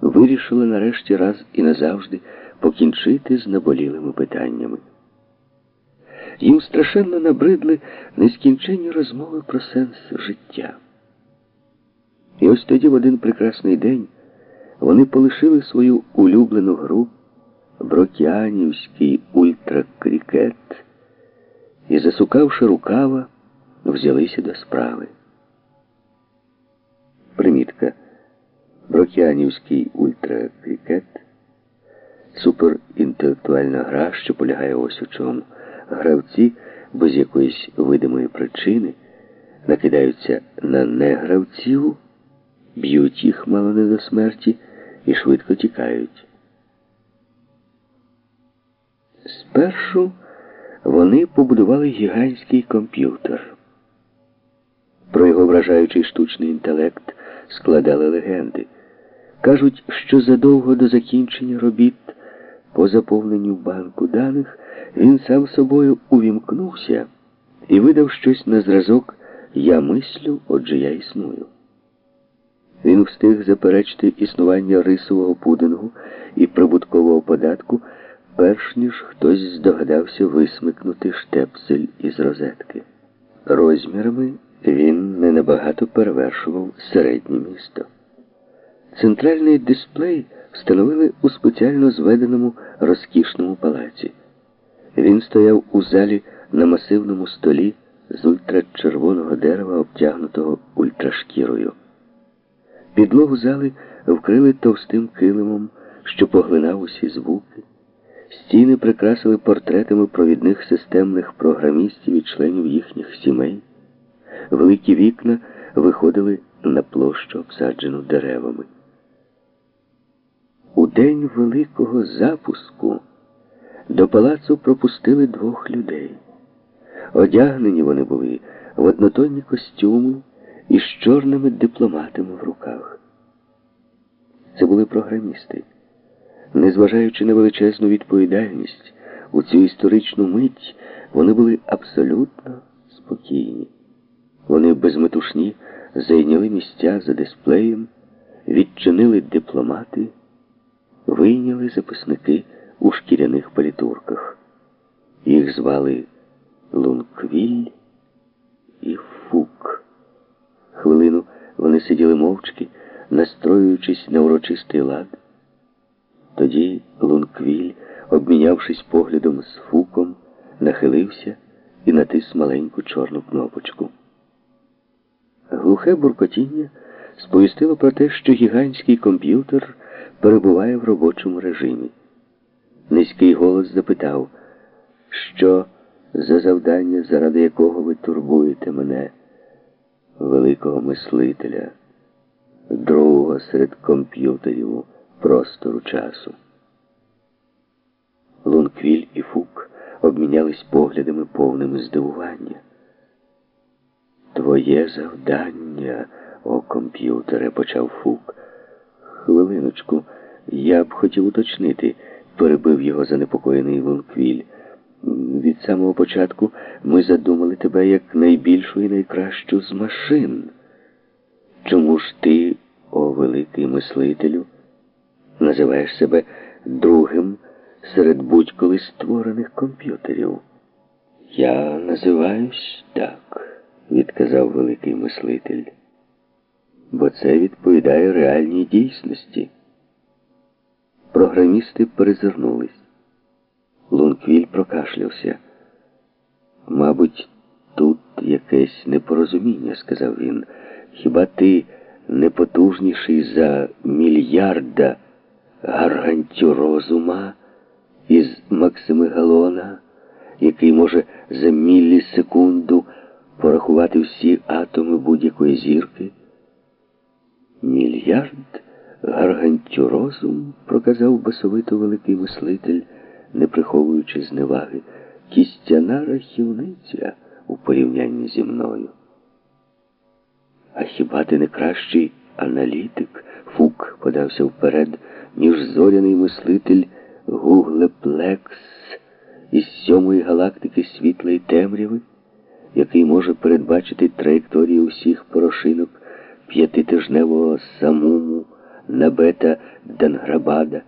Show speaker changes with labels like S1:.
S1: вирішила нарешті раз і назавжди покінчити з наболілими питаннями. Їм страшенно набридли нескінченні розмови про сенс життя. І ось тоді в один прекрасний день вони полишили свою улюблену гру Брокіанівський ультракрікет і, засукавши рукава, взялися до справи. Брокіанівський ультракрікет суперінтелектуальна гра, що полягає ось у чому. Гравці без якоїсь видимої причини накидаються на негравців, б'ють їх мало не до смерті і швидко тікають. Спершу вони побудували гігантський комп'ютер. Про його вражаючий штучний інтелект складали легенди. Кажуть, що задовго до закінчення робіт по заповненню банку даних він сам собою увімкнувся і видав щось на зразок Я мислю, отже я існую. Він встиг заперечити існування рисового пудингу і прибуткового податку, перш ніж хтось здогадався висмикнути штепсель із розетки. Розмірами він не набагато перевершував середнє місто. Центральний дисплей встановили у спеціально зведеному розкішному палаці. Він стояв у залі на масивному столі з ультрачервоного дерева, обтягнутого ультрашкірою. Підлогу зали вкрили товстим килимом, що поглинав усі звуки. Стіни прикрасили портретами провідних системних програмістів і членів їхніх сімей. Великі вікна виходили на площу, обсаджену деревами. У день великого запуску до палацу пропустили двох людей. Одягнені вони були в однотонні костюми із чорними дипломатами в руках. Це були програмісти. Незважаючи на величезну відповідальність, у цю історичну мить вони були абсолютно спокійні. Вони безметушні зайняли місця за дисплеєм, відчинили дипломати, вийняли записники у шкіряних палітурках. Їх звали Лунквіль і Фук. Хвилину вони сиділи мовчки, настроюючись на урочистий лад. Тоді Лунквіль, обмінявшись поглядом з Фуком, нахилився і натис маленьку чорну кнопочку. Глухе буркотіння сповістило про те, що гігантський комп'ютер перебуває в робочому режимі. Низький голос запитав, що за завдання, заради якого ви турбуєте мене, великого мислителя, другого серед комп'ютерів простору часу. Лунквіль і Фук обмінялись поглядами повними здивування. Твоє завдання, о комп'ютере, почав Фук. Хвилиночку, я б хотів уточнити, перебив його занепокоєний Лунквіль. Від самого початку ми задумали тебе як найбільшу і найкращу з машин. Чому ж ти, о великий мислителю, називаєш себе другим серед будь-коли створених комп'ютерів? Я називаюсь так, відказав великий мислитель, бо це відповідає реальній дійсності. Програмісти перезирнулись. Лунквіль прокашлявся. Мабуть, тут якесь непорозуміння, сказав він. Хіба ти не потужніший за мільярда гаргантюрозума із Максимегалона, який може за міллісекунду порахувати всі атоми будь-якої зірки? Мільярд гаргантюрозум, проказав басовито великий мислитель не приховуючи зневаги, кістяна рахівниця у порівнянні зі мною. А хіба ти не кращий аналітик? Фук подався вперед, ніж зоряний мислитель Гуглеплекс із сьомої галактики світлої темряви, який може передбачити траєкторію усіх порошинок п'ятитижневого самуму Набета Данграбада.